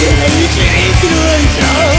Can you, can you